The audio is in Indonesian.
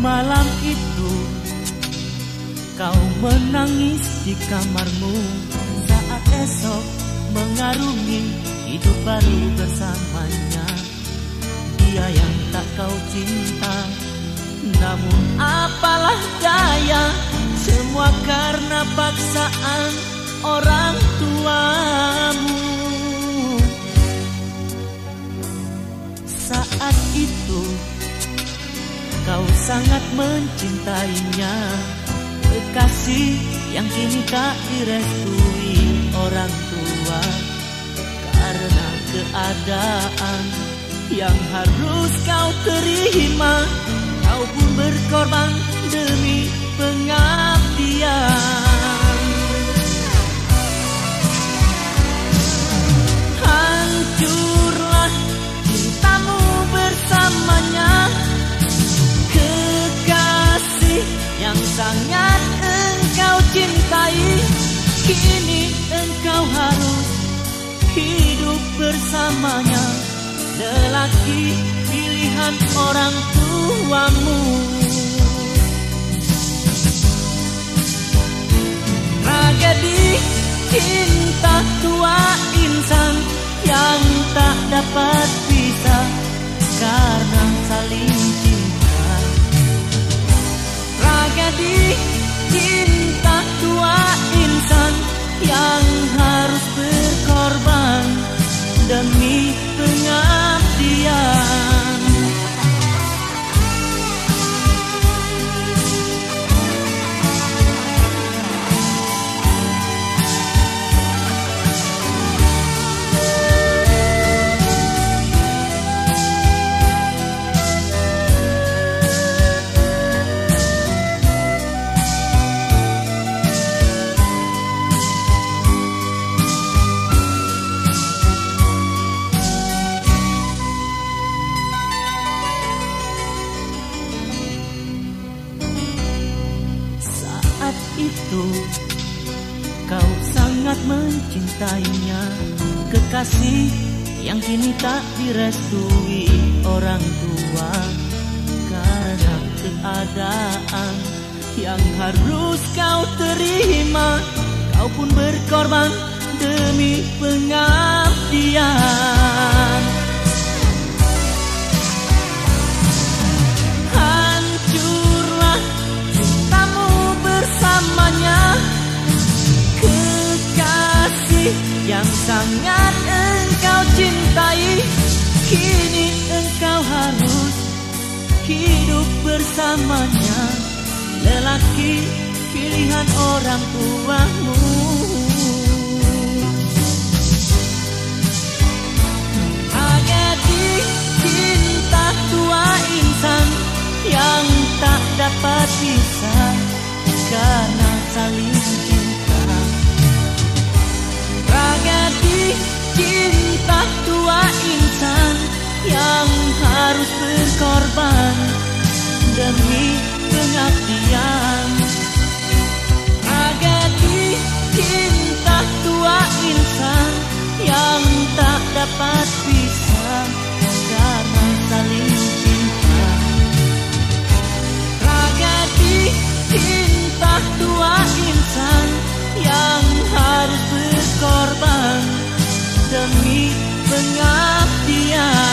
malam itu Kau menangis di kamarmu. Saat esok mengarungi hidup baru bersamanya. Dia yang tak kau cinta. Namun apalah daya Semua karena paksaan orang tuamu. Saat itu kau sangat mencintainya. Kekasih yang kini tak direstui orang tua. Karena keadaan yang harus kau terima Kau pun berkorban sangat engkau cintai Kini engkau harus hidup bersamanya. Lelaki pilihan orang tuamu. Tragedi cinta tua insan yang tak dapat itu. Kau sangat mencintainya. Kekasih yang kini tak direstui orang tua. Karena keadaan yang harus kau terima Kau pun berkorban demi pengabdian yang sangat engkau cintai. Kini engkau harus hidup bersamanya. Lelaki pilihan orang tuamu harus berkorban demi pengabdian. Di cinta tua insan yang tak dapat bisa karena saling cinta. Tragedi cinta tua insan yang harus berkorban demi pengabdian.